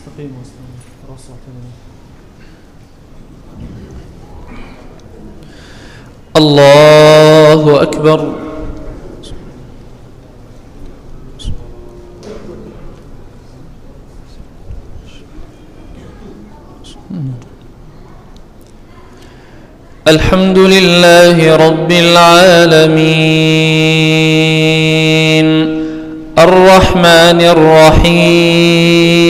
استقيموا رصوا كده الله أكبر. الحمد لله رب العالمين. الرحمن الرحيم.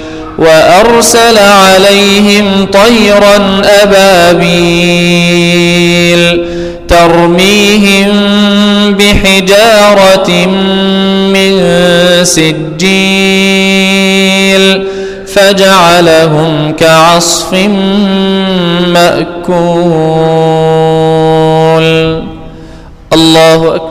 وأرسل عليهم طيرا أبابيل ترميهم بحجارة من سجيل فجعلهم كعصف مأكول. الله أكبر.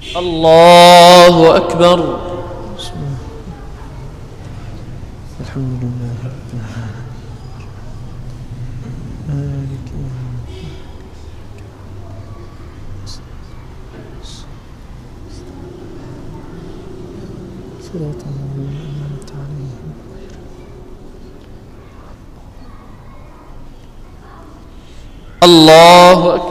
الله أكبر. الحمد لله رب العالمين. مالك صراط أنعمت عليهم الله أكبر.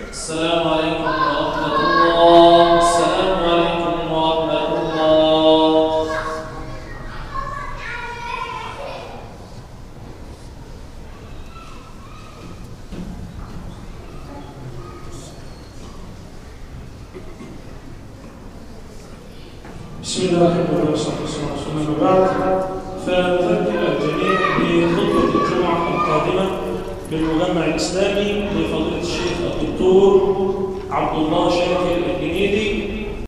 السلام عليكم ورحمة الله. السلام عليكم ورحمة الله. بسم الله الرحمن الرحيم. والصلاة والسلام فنذكر الجميع بخطبة الجمعة القادمة بالمجمع الإسلامي لفضيلة الشيخ الدكتور عبد الله شاكر الجنيدي.